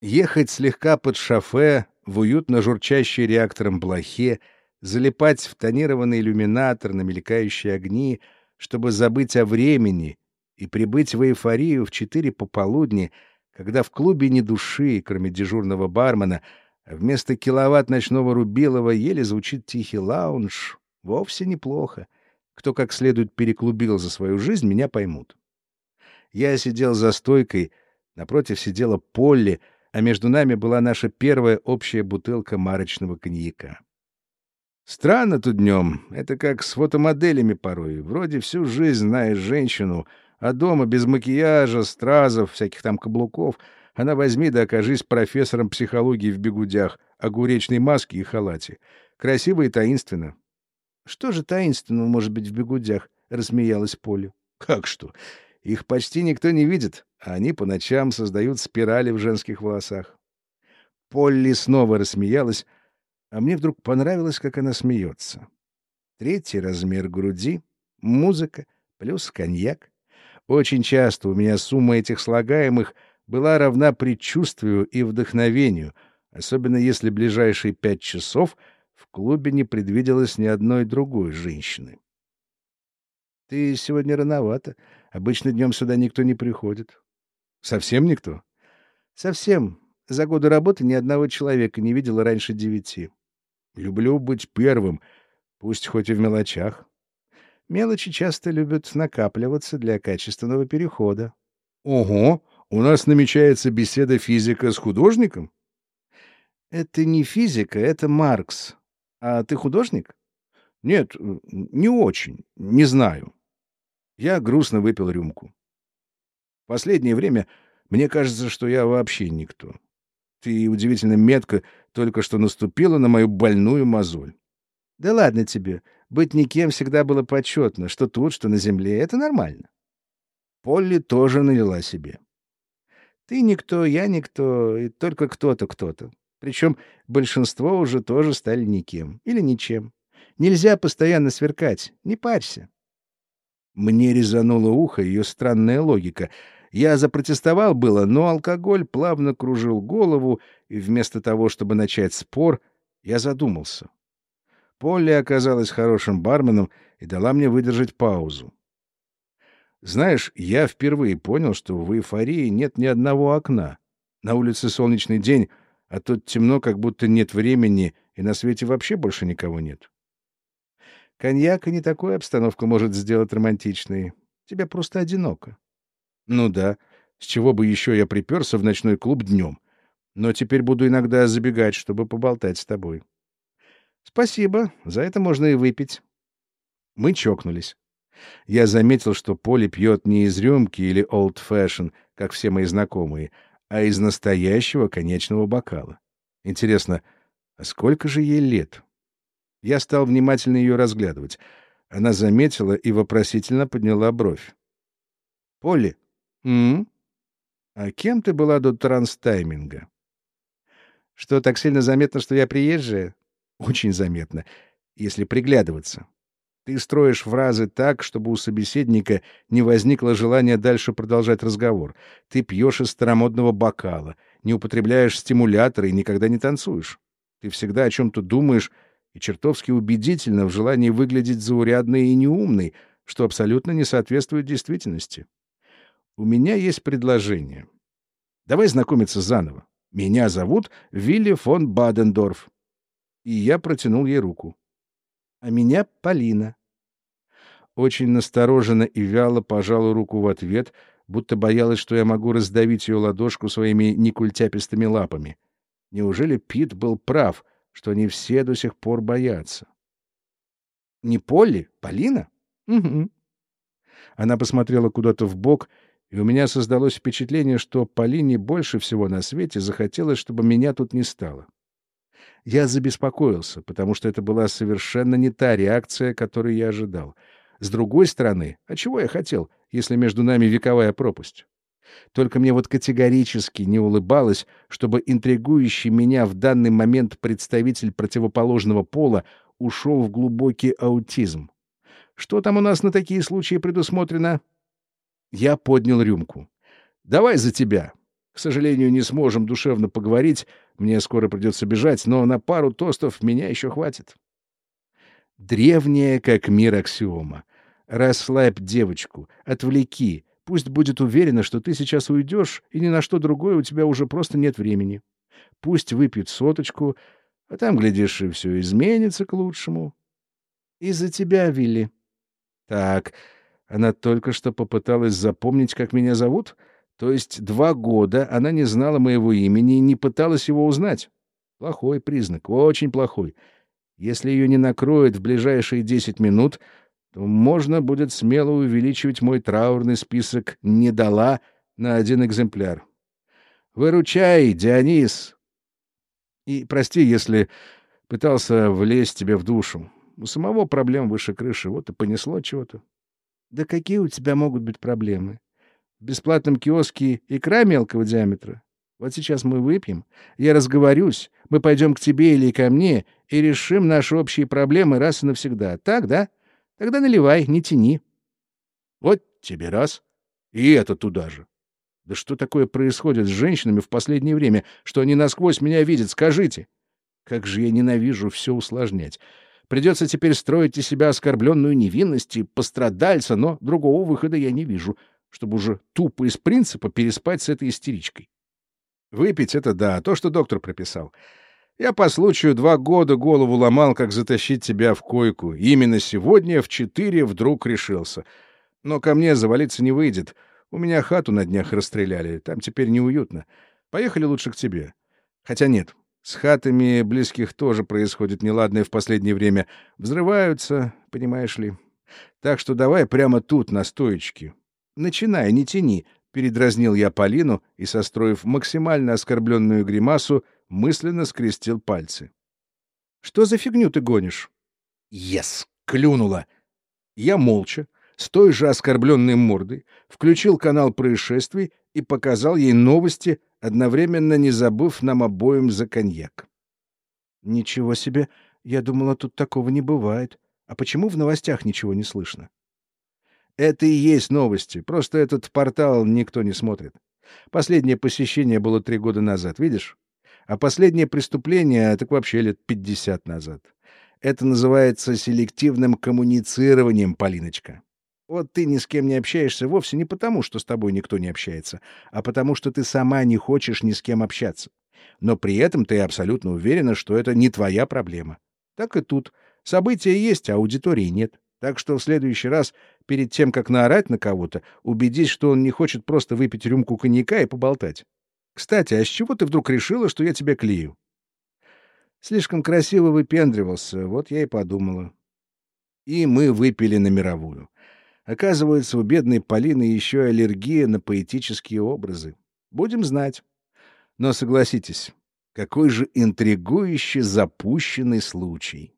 Ехать слегка под шофе в уютно журчащей реактором блохе, залипать в тонированный иллюминатор на мелькающие огни, чтобы забыть о времени и прибыть в эйфорию в четыре пополудни, когда в клубе ни души, кроме дежурного бармена, а вместо киловатт ночного рубилова еле звучит тихий лаунж, вовсе неплохо. Кто как следует переклубил за свою жизнь, меня поймут. Я сидел за стойкой, напротив сидела Полли — а между нами была наша первая общая бутылка марочного коньяка. Странно тут днем. Это как с фотомоделями порой. Вроде всю жизнь знаешь женщину, а дома без макияжа, стразов, всяких там каблуков, она возьми да окажись профессором психологии в бегудях, огуречной маске и халате. Красиво и таинственно. — Что же таинственного может быть в бегудях? — рассмеялась Поля. — Как что? Их почти никто не видит, а они по ночам создают спирали в женских волосах. Полли снова рассмеялась, а мне вдруг понравилось, как она смеется. Третий размер груди, музыка плюс коньяк. Очень часто у меня сумма этих слагаемых была равна предчувствию и вдохновению, особенно если ближайшие пять часов в клубе не предвиделось ни одной другой женщины. — Ты сегодня рановато. Обычно днем сюда никто не приходит. — Совсем никто? — Совсем. За годы работы ни одного человека не видела раньше девяти. — Люблю быть первым, пусть хоть и в мелочах. Мелочи часто любят накапливаться для качественного перехода. — Ого! У нас намечается беседа физика с художником? — Это не физика, это Маркс. А ты художник? — Нет, не очень, не знаю. Я грустно выпил рюмку. Последнее время мне кажется, что я вообще никто. Ты удивительно метко только что наступила на мою больную мозоль. Да ладно тебе. Быть никем всегда было почетно, что тут, что на земле. Это нормально. Полли тоже налила себе. Ты никто, я никто, и только кто-то кто-то. Причем большинство уже тоже стали никем или ничем. Нельзя постоянно сверкать, не парься. Мне резануло ухо ее странная логика. Я запротестовал было, но алкоголь плавно кружил голову, и вместо того, чтобы начать спор, я задумался. Полли оказалась хорошим барменом и дала мне выдержать паузу. Знаешь, я впервые понял, что в эйфории нет ни одного окна. На улице солнечный день, а тут темно, как будто нет времени, и на свете вообще больше никого нет. Коньяк и не такую обстановку может сделать романтичной. Тебе просто одиноко. Ну да, с чего бы еще я приперся в ночной клуб днем. Но теперь буду иногда забегать, чтобы поболтать с тобой. Спасибо, за это можно и выпить. Мы чокнулись. Я заметил, что Поли пьет не из рюмки или old fashion, как все мои знакомые, а из настоящего конечного бокала. Интересно, а сколько же ей лет? Я стал внимательно ее разглядывать. Она заметила и вопросительно подняла бровь. — Полли, м, а кем ты была до транстайминга? — Что, так сильно заметно, что я приезжая? — Очень заметно, если приглядываться. Ты строишь фразы так, чтобы у собеседника не возникло желания дальше продолжать разговор. Ты пьешь из старомодного бокала, не употребляешь стимуляторы и никогда не танцуешь. Ты всегда о чем-то думаешь и чертовски убедительно в желании выглядеть заурядной и неумной, что абсолютно не соответствует действительности. У меня есть предложение. Давай знакомиться заново. Меня зовут Вилли фон Бадендорф. И я протянул ей руку. А меня Полина. Очень настороженно и вяло пожала руку в ответ, будто боялась, что я могу раздавить ее ладошку своими некультяпистыми лапами. Неужели Пит был прав — что они все до сих пор боятся. Не Полли, Полина? Угу. Она посмотрела куда-то в бок, и у меня создалось впечатление, что Полине больше всего на свете захотелось, чтобы меня тут не стало. Я забеспокоился, потому что это была совершенно не та реакция, которую я ожидал. С другой стороны, а чего я хотел, если между нами вековая пропасть? Только мне вот категорически не улыбалось, чтобы интригующий меня в данный момент представитель противоположного пола ушел в глубокий аутизм. Что там у нас на такие случаи предусмотрено? Я поднял рюмку. «Давай за тебя. К сожалению, не сможем душевно поговорить, мне скоро придется бежать, но на пару тостов меня еще хватит. Древняя, как мир аксиома. Расслабь девочку, отвлеки, пусть будет уверена, что ты сейчас уйдешь, и ни на что другое у тебя уже просто нет времени. Пусть выпьет соточку, а там, глядишь, и все изменится к лучшему. Из-за тебя, Вилли. Так, она только что попыталась запомнить, как меня зовут? То есть два года она не знала моего имени и не пыталась его узнать. Плохой признак, очень плохой. Если ее не накроет в ближайшие десять минут, то можно будет смело увеличивать мой траурный список «не дала» на один экземпляр. «Выручай, Дионис!» И прости, если пытался влезть тебе в душу. У самого проблем выше крыши, вот и понесло чего-то. Да какие у тебя могут быть проблемы? В бесплатном киоске икра мелкого диаметра. Вот сейчас мы выпьем, я разговорюсь, мы пойдем к тебе или ко мне и решим наши общие проблемы раз и навсегда. Так, да? Тогда наливай, не тяни. Вот тебе раз. И это туда же. Да что такое происходит с женщинами в последнее время, что они насквозь меня видят, скажите? Как же я ненавижу все усложнять. Придется теперь строить из себя оскорбленную невинность и пострадальца, но другого выхода я не вижу, чтобы уже тупо из принципа переспать с этой истеричкой. Выпить — это да, то, что доктор прописал. Я по случаю два года голову ломал, как затащить тебя в койку. именно сегодня в четыре вдруг решился. Но ко мне завалиться не выйдет. У меня хату на днях расстреляли, там теперь неуютно. Поехали лучше к тебе. Хотя нет, с хатами близких тоже происходит неладное в последнее время. Взрываются, понимаешь ли. Так что давай прямо тут, на стоечке. Начинай, не тяни. Передразнил я Полину и, состроив максимально оскорбленную гримасу, мысленно скрестил пальцы. «Что за фигню ты гонишь?» «Ес!» — клюнула. Я молча, с той же оскорбленной мордой, включил канал происшествий и показал ей новости одновременно не забыв нам обоим за коньяк. «Ничего себе! Я думала, тут такого не бывает. А почему в новостях ничего не слышно?» «Это и есть новости, просто этот портал никто не смотрит. Последнее посещение было три года назад, видишь? А последнее преступление — так вообще лет пятьдесят назад. Это называется селективным коммуницированием, Полиночка. Вот ты ни с кем не общаешься вовсе не потому, что с тобой никто не общается, а потому что ты сама не хочешь ни с кем общаться. Но при этом ты абсолютно уверена, что это не твоя проблема. Так и тут. События есть, а аудитории нет. Так что в следующий раз, перед тем, как наорать на кого-то, убедись, что он не хочет просто выпить рюмку коньяка и поболтать. Кстати, а с чего ты вдруг решила, что я тебя клею? Слишком красиво выпендривался, вот я и подумала. И мы выпили на мировую. Оказывается, у бедной Полины еще аллергия на поэтические образы. Будем знать. Но согласитесь, какой же интригующий запущенный случай.